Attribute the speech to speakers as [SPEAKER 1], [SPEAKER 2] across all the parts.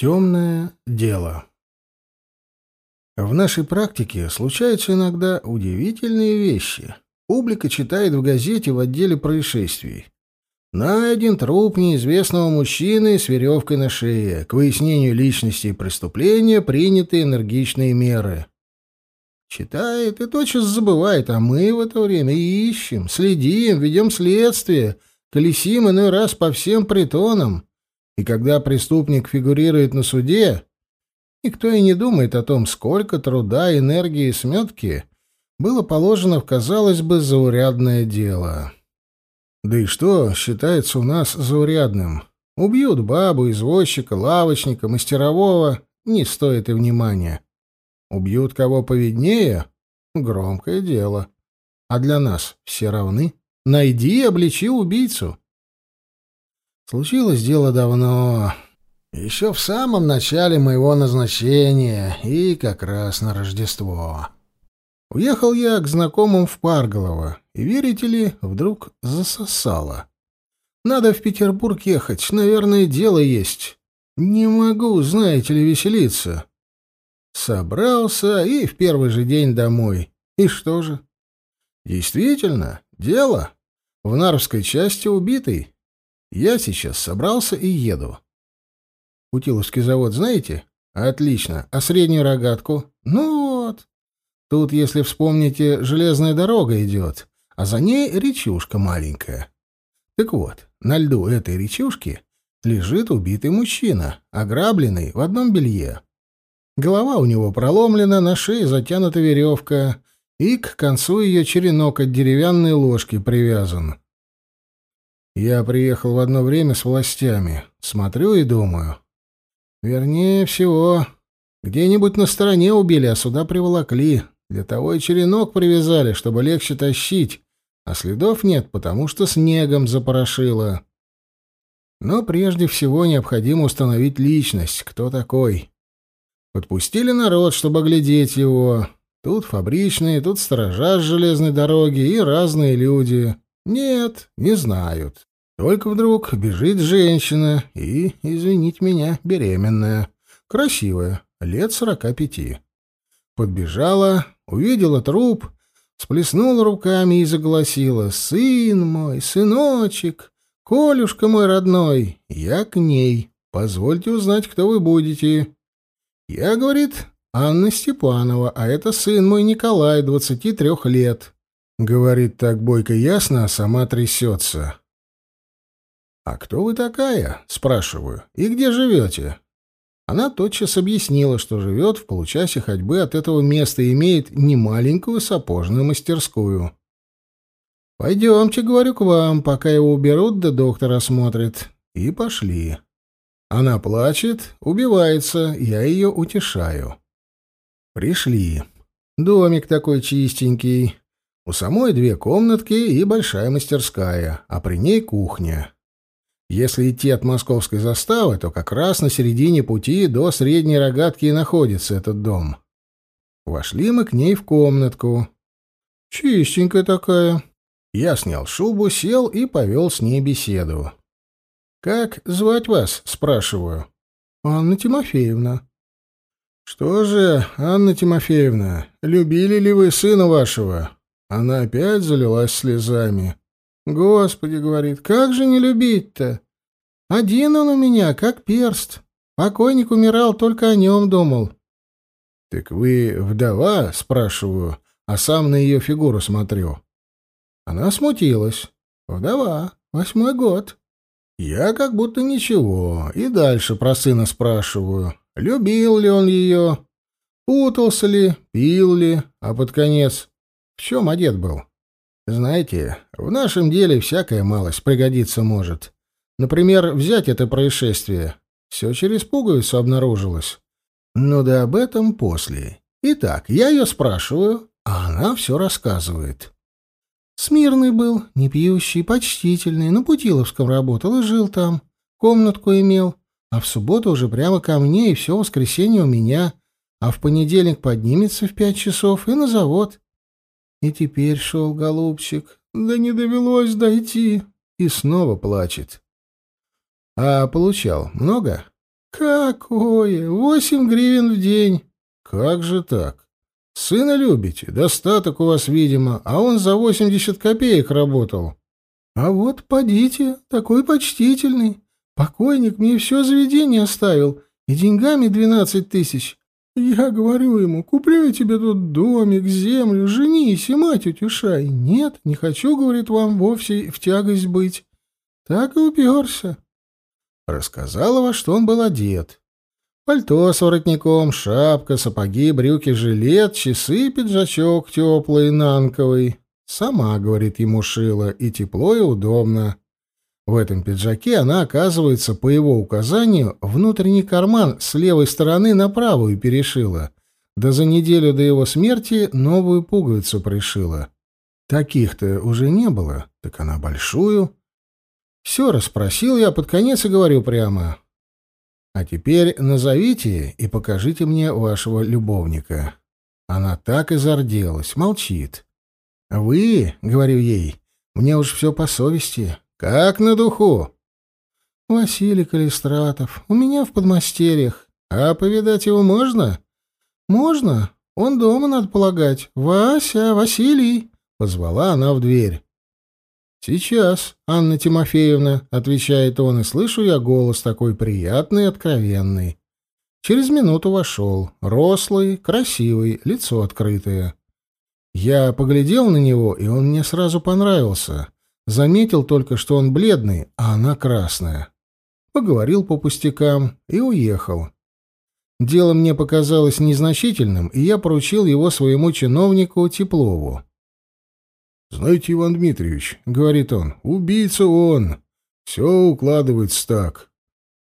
[SPEAKER 1] Темное дело. В нашей практике случаются иногда удивительные вещи. Публика читает в газете в отделе происшествий. Найден труп неизвестного мужчины с веревкой на шее. К выяснению личности преступления приняты энергичные меры. Читает и тотчас забывает, а мы в это время ищем, следим, ведем следствие, колесим иной раз по всем притонам. И когда преступник фигурирует на суде, никто и не думает о том, сколько труда, энергии и сметки было положено в, казалось бы, заурядное дело. Да и что считается у нас заурядным? Убьют бабу, извозчика, лавочника, мастерового — не стоит и внимания. Убьют кого поведнее — громкое дело. А для нас все равны. Найди и обличи убийцу. Случилось дело давно, еще в самом начале моего назначения и как раз на Рождество. Уехал я к знакомым в Парголово, и, верите ли, вдруг засосало. Надо в Петербург ехать, наверное, дело есть. Не могу, знаете ли, веселиться. Собрался и в первый же день домой. И что же? Действительно, дело. В Нарвской части убитый. Я сейчас собрался и еду. Путиловский завод знаете? Отлично. А среднюю рогатку? Ну вот. Тут, если вспомните, железная дорога идет, а за ней речушка маленькая. Так вот, на льду этой речушки лежит убитый мужчина, ограбленный в одном белье. Голова у него проломлена, на шее затянута веревка, и к концу ее черенок от деревянной ложки привязан. Я приехал в одно время с властями. Смотрю и думаю. Вернее всего, где-нибудь на стороне убили, а сюда приволокли. Для того и черенок привязали, чтобы легче тащить. А следов нет, потому что снегом запорошило. Но прежде всего необходимо установить личность, кто такой. Подпустили народ, чтобы глядеть его. Тут фабричные, тут сторожа с железной дороги и разные люди. Нет, не знают. Только вдруг бежит женщина и, извините меня, беременная. Красивая, лет сорока пяти. Подбежала, увидела труп, сплеснула руками и загласила. «Сын мой, сыночек, Колюшка мой родной, я к ней. Позвольте узнать, кто вы будете». Я, говорит, Анна Степанова, а это сын мой Николай, двадцати трех лет. Говорит так бойко ясно, а сама трясется. «А кто вы такая?» — спрашиваю. «И где живете?» Она тотчас объяснила, что живет в получасе ходьбы от этого места и имеет немаленькую сапожную мастерскую. «Пойдемте, — говорю, — к вам, пока его уберут, да доктор осмотрит». И пошли. Она плачет, убивается, я ее утешаю. Пришли. Домик такой чистенький. У самой две комнатки и большая мастерская, а при ней кухня. Если идти от московской заставы, то как раз на середине пути до Средней Рогатки и находится этот дом. Вошли мы к ней в комнатку. Чистенькая такая. Я снял шубу, сел и повел с ней беседу. «Как звать вас?» — спрашиваю. «Анна Тимофеевна». «Что же, Анна Тимофеевна, любили ли вы сына вашего?» Она опять залилась слезами. Господи, говорит, как же не любить-то? Один он у меня, как перст. Покойник умирал, только о нем думал. Так вы вдова, спрашиваю, а сам на ее фигуру смотрю. Она смутилась. Вдова, восьмой год. Я как будто ничего, и дальше про сына спрашиваю. Любил ли он ее? Путался ли, пил ли, а под конец в чем одет был? Знаете, в нашем деле всякая малость пригодиться может. Например, взять это происшествие. Все через пуговицу обнаружилось. Ну да об этом после. Итак, я ее спрашиваю, а она все рассказывает. Смирный был, не пьющий, почтительный, на Путиловском работал и жил там. Комнатку имел. А в субботу уже прямо ко мне и все воскресенье у меня. А в понедельник поднимется в пять часов и на завод. И теперь шел голубчик, да не довелось дойти, и снова плачет. А получал много? «Какое? Восемь гривен в день!» «Как же так? Сына любите, достаток у вас, видимо, а он за восемьдесят копеек работал». «А вот подите, такой почтительный. Покойник мне все заведение оставил, и деньгами двенадцать тысяч. Я говорю ему, куплю я тебе тут домик, землю, женись и мать утешай. Нет, не хочу, говорит, вам вовсе в тягость быть. Так и уперся. Рассказала, во что он был одет. Пальто с воротником, шапка, сапоги, брюки, жилет, часы, пиджачок теплый, нанковый. Сама, говорит, ему шила, и тепло, и удобно. В этом пиджаке она, оказывается, по его указанию, внутренний карман с левой стороны на правую перешила, да за неделю до его смерти новую пуговицу пришила. Таких-то уже не было, так она большую. Все расспросил я под конец и говорю прямо. А теперь назовите и покажите мне вашего любовника. Она так и зарделась, молчит. «Вы, — говорю ей, — мне уж все по совести. Как на духу?» «Василий Калистратов. У меня в подмастерьях. А повидать его можно?» «Можно. Он дома, надо полагать. Вася, Василий!» — позвала она в дверь. «Сейчас, Анна Тимофеевна», — отвечает он, и слышу я голос такой приятный откровенный. Через минуту вошел, рослый, красивый, лицо открытое. Я поглядел на него, и он мне сразу понравился. Заметил только, что он бледный, а она красная. Поговорил по пустякам и уехал. Дело мне показалось незначительным, и я поручил его своему чиновнику Теплову. «Знаете, Иван Дмитриевич, — говорит он, — убийца он. Все укладывается так.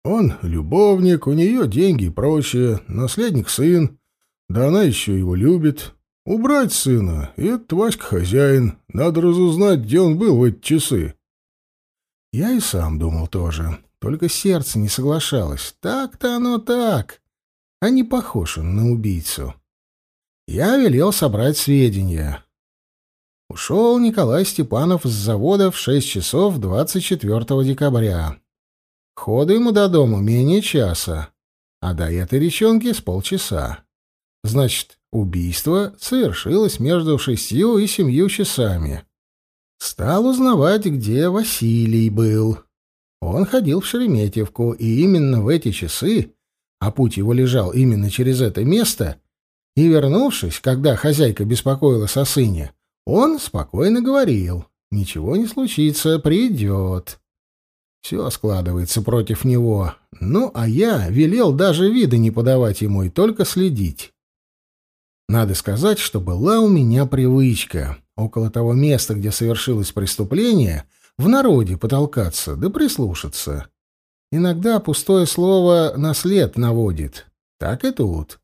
[SPEAKER 1] Он любовник, у нее деньги и прочее, наследник сын, да она еще его любит. Убрать сына, и этот Васька хозяин. Надо разузнать, где он был в эти часы. Я и сам думал тоже, только сердце не соглашалось. Так-то оно так, а не похож он на убийцу. Я велел собрать сведения. Ушел Николай Степанов с завода в 6 часов 24 декабря. Ходу ему до дома менее часа, а до этой речонки с полчаса. Значит, убийство совершилось между шестью и семью часами. Стал узнавать, где Василий был. Он ходил в Шереметьевку, и именно в эти часы, а путь его лежал именно через это место, и, вернувшись, когда хозяйка беспокоилась о сыне, он спокойно говорил, ничего не случится, придет. Все складывается против него. Ну, а я велел даже вида не подавать ему и только следить. Надо сказать, что была у меня привычка около того места, где совершилось преступление, в народе потолкаться да прислушаться. Иногда пустое слово на след наводит. Так и тут.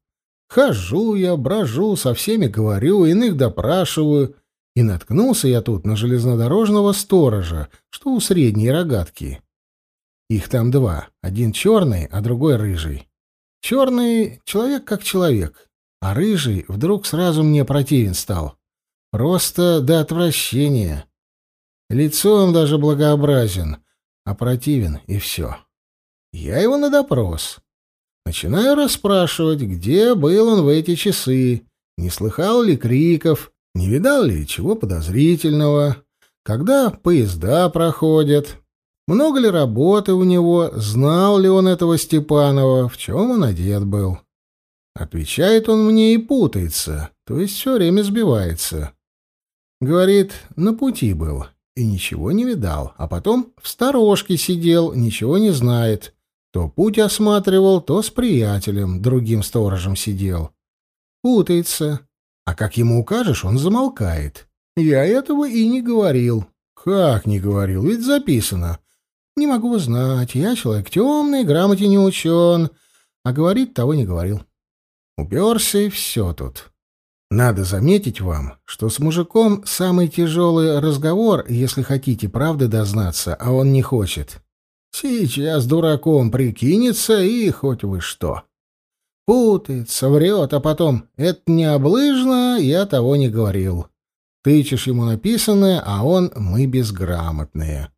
[SPEAKER 1] Хожу я, брожу, со всеми говорю, иных допрашиваю, и наткнулся я тут на железнодорожного сторожа, что у средней рогатки. Их там два, один черный, а другой рыжий. Черный — человек как человек, а рыжий вдруг сразу мне противен стал. Просто до отвращения. Лицом даже благообразен, а противен и все. Я его на допрос. Начинаю расспрашивать, где был он в эти часы, не слыхал ли криков, не видал ли чего подозрительного, когда поезда проходят, много ли работы у него, знал ли он этого Степанова, в чем он одет был. Отвечает он мне и путается, то есть все время сбивается. Говорит, на пути был и ничего не видал, а потом в сторожке сидел, ничего не знает. То путь осматривал, то с приятелем, другим сторожем сидел. Путается. А как ему укажешь, он замолкает. Я этого и не говорил. Как не говорил? Ведь записано. Не могу знать. Я человек темный, грамоте не учен. А говорить того не говорил. Уперся и все тут. Надо заметить вам, что с мужиком самый тяжелый разговор, если хотите правды дознаться, а он не хочет. Сейчас дураком прикинется и хоть вы что. Путается, врет, а потом «это не облыжно, я того не говорил». Тычешь ему написанное, а он «мы безграмотные».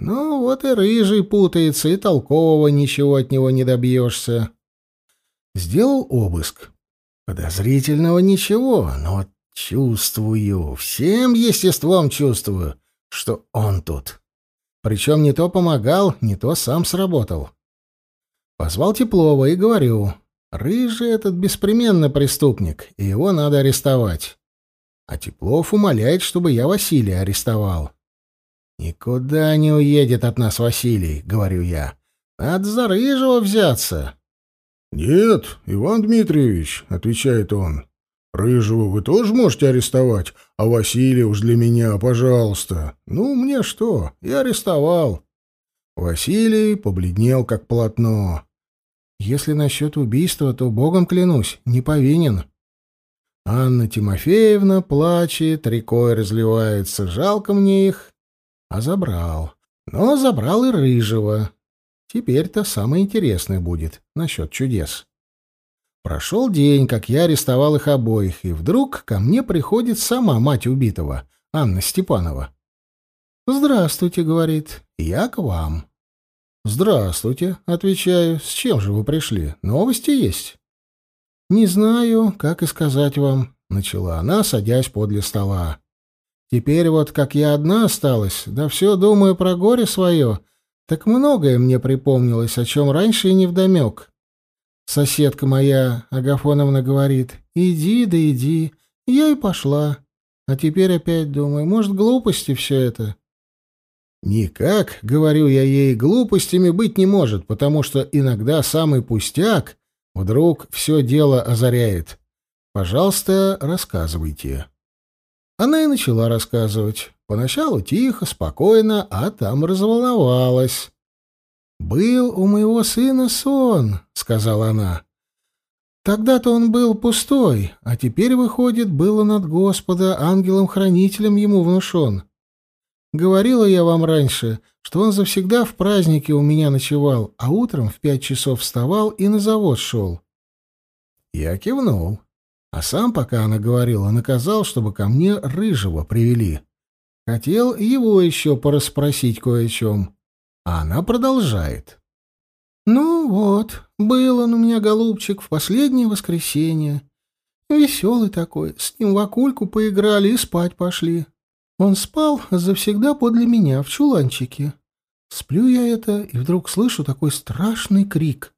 [SPEAKER 1] Ну, вот и рыжий путается, и толкового ничего от него не добьешься. Сделал обыск. Подозрительного ничего, но чувствую, всем естеством чувствую, что он тут. Причем не то помогал, не то сам сработал. Позвал Теплова и говорю, рыжий этот беспременно преступник, и его надо арестовать. А Теплов умоляет, чтобы я Василия арестовал. «Никуда не уедет от нас Василий», — говорю я. «Надо за рыжего взяться».
[SPEAKER 2] «Нет, Иван Дмитриевич», — отвечает он, — «рыжего вы тоже можете арестовать, а Василия уж для меня, пожалуйста». «Ну, мне что, я арестовал». Василий побледнел, как полотно. «Если насчет убийства, то, богом клянусь, не повинен». Анна Тимофеевна плачет, рекой разливается, жалко мне их, а забрал. Но забрал и рыжего. Теперь-то самое интересное будет насчет чудес. Прошел день, как я арестовал их обоих, и вдруг ко мне приходит сама мать убитого, Анна Степанова. «Здравствуйте», — говорит, — «я к вам». «Здравствуйте», — отвечаю, — «с чем же вы пришли? Новости есть?» «Не знаю, как и сказать вам», — начала она, садясь подле стола. Теперь вот как я одна осталась, да все думаю про горе свое, так многое мне припомнилось, о чем раньше и не вдомек. Соседка моя, Агафоновна, говорит, «Иди, да иди». Я и пошла. А теперь опять думаю, может, глупости все это? Никак, говорю я ей, глупостями быть не может, потому что иногда самый пустяк вдруг все дело озаряет. Пожалуйста, рассказывайте. Она и начала рассказывать. Поначалу тихо, спокойно, а там разволновалась. «Был у моего сына сон», — сказала она. «Тогда-то он был пустой, а теперь, выходит, было над Господа ангелом-хранителем ему внушен. Говорила я вам раньше, что он завсегда в празднике у меня ночевал, а утром в пять часов вставал и на завод шел». Я кивнул. А сам, пока она говорила, наказал, чтобы ко мне рыжего привели. Хотел его еще порасспросить кое о чем. А она продолжает. «Ну вот, был он у меня, голубчик, в последнее воскресенье. Веселый такой, с ним в акульку поиграли и спать пошли. Он спал завсегда подле меня, в чуланчике. Сплю я это, и вдруг слышу такой страшный крик.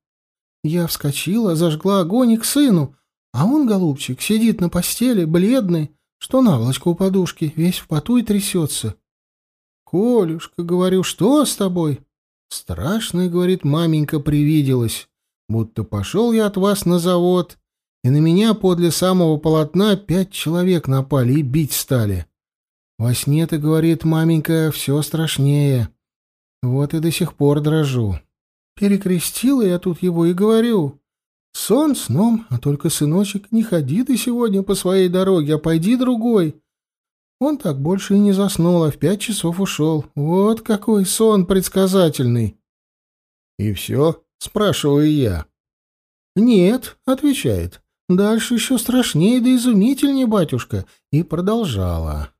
[SPEAKER 2] Я вскочила, зажгла огонь к сыну, а он, голубчик, сидит на постели, бледный, что наволочка у подушки, весь в поту и трясется. «Колюшка, — говорю, — что с тобой?» «Страшно, — говорит, — маменька привиделась, будто пошел я от вас на завод, и на меня подле самого полотна пять человек напали и бить стали. Во сне-то, — говорит маменька, — все страшнее. Вот и до сих пор дрожу. Перекрестила я тут его и говорю, Сон сном, а только, сыночек, не ходи ты сегодня по своей дороге, а пойди другой. Он так больше и не заснул, а в пять часов ушел. Вот какой сон предсказательный. И все? Спрашиваю я. Нет, отвечает. Дальше еще страшнее да изумительнее, батюшка. И продолжала.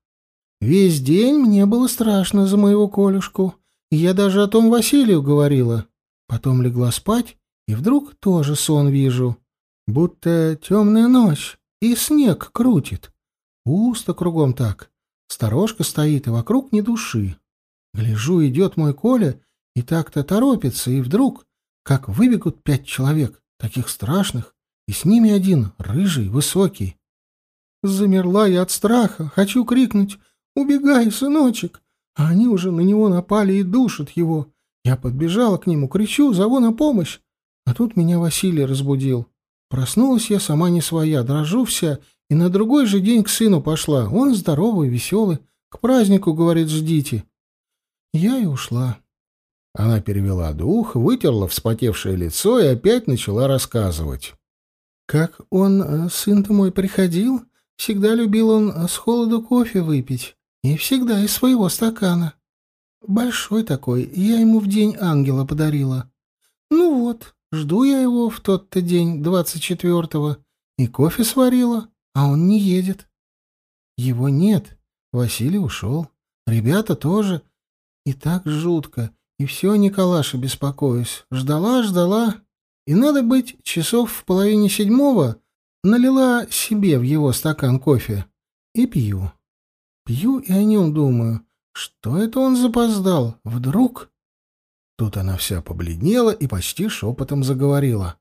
[SPEAKER 2] Весь день мне было страшно за моего Колюшку. Я даже о том Василию говорила. Потом легла спать и вдруг тоже сон вижу, будто темная ночь, и снег крутит. Пусто кругом так. Сторожка стоит, и вокруг ни души. Гляжу, идет мой Коля, и так-то торопится, и вдруг, как выбегут пять человек, таких страшных, и с ними один, рыжий, высокий. Замерла я от страха, хочу крикнуть «Убегай, сыночек!» А они уже на него напали и душат его. Я подбежала к нему, кричу, зову на помощь. А тут меня Василий разбудил. Проснулась я сама не своя, дрожу вся, и на другой же день к сыну пошла. Он здоровый, веселый. К празднику, говорит, ждите. Я и ушла. Она перевела дух, вытерла вспотевшее лицо и опять начала рассказывать. Как он, э, сын-то мой, приходил, всегда любил он с холоду кофе выпить. И всегда из своего стакана. Большой такой, я ему в день ангела подарила. Ну вот, Жду я его в тот-то день, двадцать четвертого, и кофе сварила, а он не едет. Его нет. Василий ушел. Ребята тоже.
[SPEAKER 1] И так жутко. И все, Николаша, беспокоюсь. Ждала, ждала. И надо быть, часов в половине седьмого налила себе в его стакан кофе. И пью. Пью и о нем думаю. Что это он запоздал? Вдруг... Тут она вся побледнела и почти шепотом заговорила.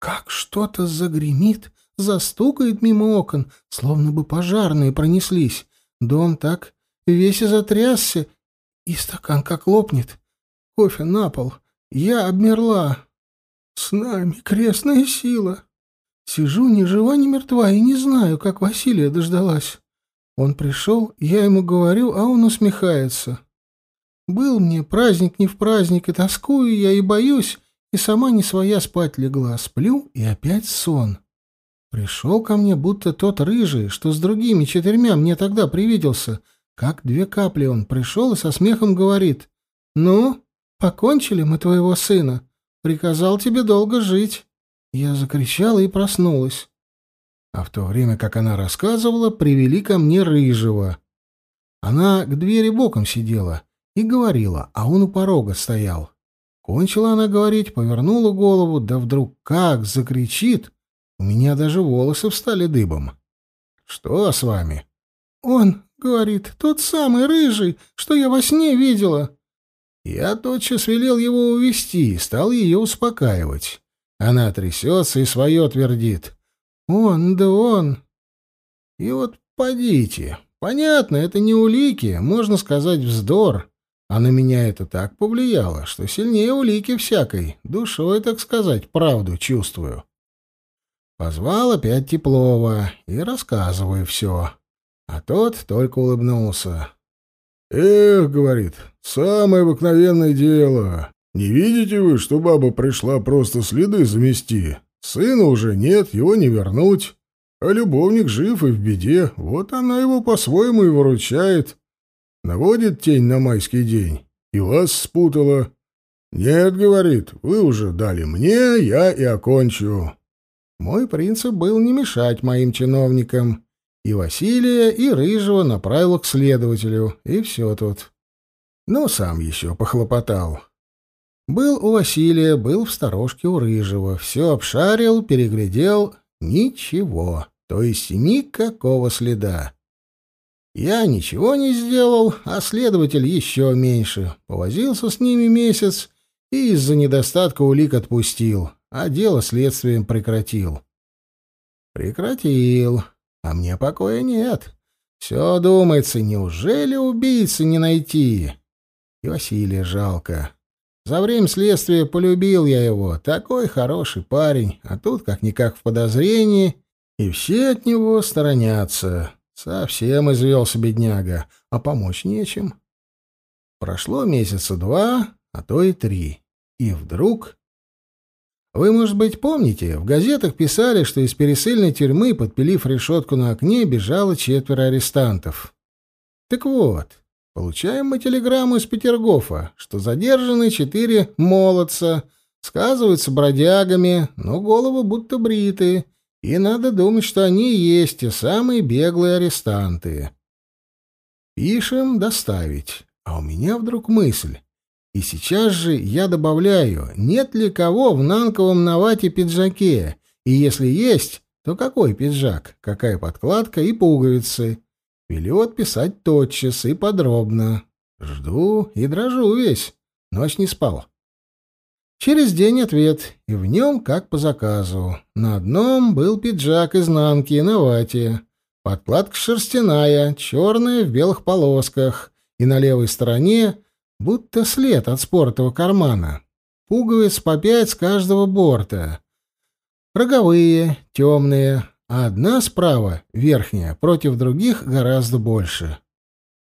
[SPEAKER 1] Как что-то загремит, застукает мимо окон, словно бы пожарные пронеслись. Дом так весь и затрясся, и стакан как лопнет. Кофе на пол. Я обмерла. С нами крестная сила. Сижу ни жива, ни мертва, и не знаю, как Василия дождалась. Он пришел, я ему говорю, а он усмехается. Был мне праздник не в праздник, и тоскую я, и боюсь, и сама не своя спать легла. Сплю, и опять сон. Пришел ко мне будто тот рыжий, что с другими четырьмя мне тогда привиделся. Как две капли он пришел и со смехом говорит. «Ну, покончили мы твоего сына. Приказал тебе долго жить». Я закричала и проснулась. А в то время, как она рассказывала, привели ко мне рыжего. Она к двери боком сидела и говорила, а он у порога стоял. Кончила она говорить, повернула голову, да вдруг как закричит. У меня даже волосы встали дыбом. «Что с вами?» «Он, — говорит, — тот самый рыжий, что я во сне видела». Я тотчас велел его увести и стал ее успокаивать. Она трясется и свое твердит. «Он, да он». И вот подите. Понятно, это не улики, можно сказать, вздор. А на меня это так повлияло, что сильнее улики всякой, душой, так сказать, правду чувствую. Позвал опять Теплова и рассказываю все. А тот только улыбнулся. «Эх, — говорит, — самое обыкновенное дело. Не видите вы, что баба пришла просто следы замести? Сына уже нет, его не вернуть. А любовник жив и в беде, вот она его по-своему и выручает. Наводит тень на майский день. И вас спутала. Нет, говорит, вы уже дали мне, я и окончу. Мой принцип был не мешать моим чиновникам. И Василия, и Рыжего направил к следователю, и все тут. Ну, сам еще похлопотал. Был у Василия, был в сторожке у Рыжего, все обшарил, переглядел, ничего, то есть никакого следа. Я ничего не сделал, а следователь еще меньше. Повозился с ними месяц и из-за недостатка улик отпустил, а дело следствием прекратил. Прекратил, а мне покоя нет. Все думается, неужели убийцы не найти? И Василия жалко. За время следствия полюбил я его. Такой хороший парень, а тут как-никак в подозрении, и все от него сторонятся. Совсем извелся бедняга, а помочь нечем. Прошло месяца два, а то и три. И вдруг... Вы, может быть, помните, в газетах писали, что из пересыльной тюрьмы, подпилив решетку на окне, бежало четверо арестантов. Так вот, получаем мы телеграмму из Петергофа, что задержаны четыре молодца, сказываются бродягами, но головы будто бритые, и надо думать, что они и есть те самые беглые арестанты. Пишем «доставить», а у меня вдруг мысль. И сейчас же я добавляю, нет ли кого в нанковом навате пиджаке, и если есть, то какой пиджак, какая подкладка и пуговицы. Велю отписать тотчас и подробно. Жду и дрожу весь. Ночь не спал. Через день ответ, и в нем, как по заказу. На одном был пиджак изнанки на вате, подкладка шерстяная, черная в белых полосках, и на левой стороне будто след от спортового кармана. Пуговиц по пять с каждого борта. Роговые, темные, а одна справа, верхняя, против других гораздо больше.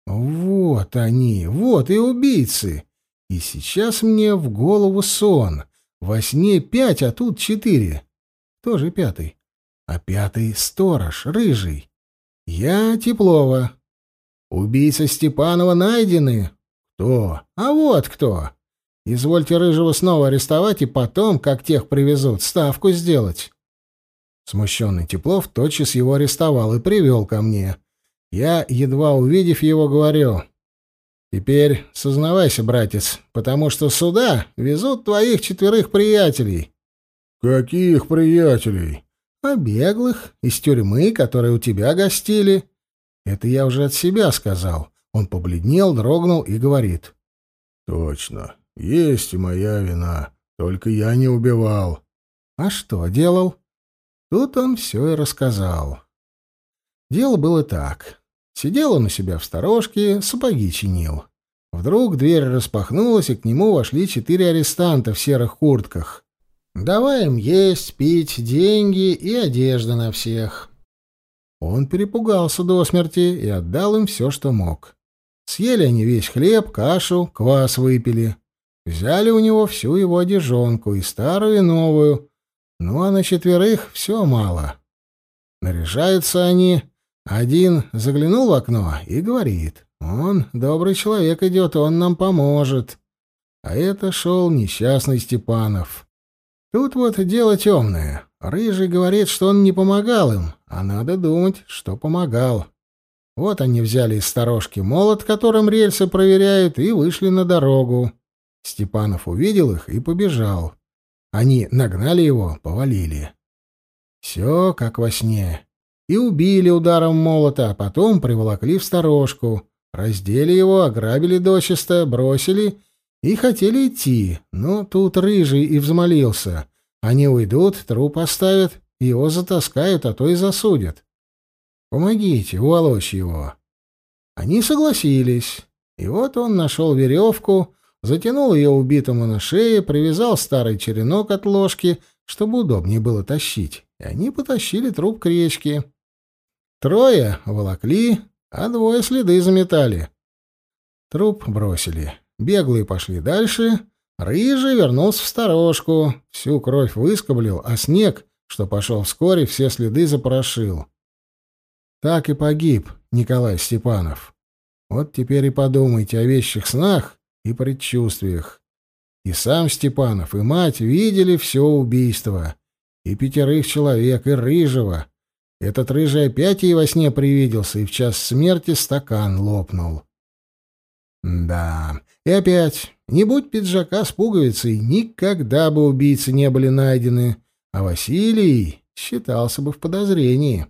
[SPEAKER 1] Вот они, вот и убийцы. И сейчас мне в голову сон. Во сне пять, а тут четыре. Тоже пятый. А пятый — сторож, рыжий. Я Теплова. Убийца Степанова найдены. Кто? А вот кто. Извольте Рыжего снова арестовать и потом, как тех привезут, ставку сделать. Смущенный Теплов тотчас его арестовал и привел ко мне. Я, едва увидев его, говорю. Теперь сознавайся, братец, потому что сюда везут твоих четверых приятелей.
[SPEAKER 2] Каких приятелей?
[SPEAKER 1] А беглых из тюрьмы, которые у тебя гостили. Это я уже от себя сказал. Он побледнел, дрогнул и говорит.
[SPEAKER 2] Точно. Есть и моя вина. Только я не убивал.
[SPEAKER 1] А что делал? Тут он все и рассказал. Дело было так. Сидел он у себя в сторожке, сапоги чинил. Вдруг дверь распахнулась, и к нему вошли четыре арестанта в серых куртках. Давай им есть, пить, деньги и одежда на всех. Он перепугался до смерти и отдал им все, что мог. Съели они весь хлеб, кашу, квас выпили. Взяли у него всю его одежонку, и старую, и новую. Ну, а на четверых все мало. Наряжаются они. Один заглянул в окно и говорит. Он, добрый человек, идет, он нам поможет. А это шел несчастный Степанов. Тут вот дело темное. Рыжий говорит, что он не помогал им, а надо думать, что помогал. Вот они взяли из сторожки молот, которым рельсы проверяют, и вышли на дорогу. Степанов увидел их и побежал. Они нагнали его, повалили. Все как во сне. И убили ударом молота, а потом приволокли в сторожку. Раздели его, ограбили дочисто, бросили и хотели идти, но тут рыжий и взмолился. Они уйдут, труп оставят, его затаскают, а то и засудят. Помогите, уволочь его. Они согласились, и вот он нашел веревку, затянул ее убитому на шее, привязал старый черенок от ложки, чтобы удобнее было тащить, и они потащили труп к речке. Трое волокли, а двое следы заметали. Труп бросили. Беглые пошли дальше. Рыжий вернулся в сторожку. Всю кровь выскоблил, а снег, что пошел вскоре, все следы запорошил. Так и погиб Николай Степанов. Вот теперь и подумайте о вещих снах и предчувствиях. И сам Степанов, и мать видели все убийство. И пятерых человек, и рыжего, этот рыжий опять ей во сне привиделся, и в час смерти стакан лопнул. Да, и опять, не будь пиджака с пуговицей, никогда бы убийцы не были найдены, а Василий считался бы в подозрении.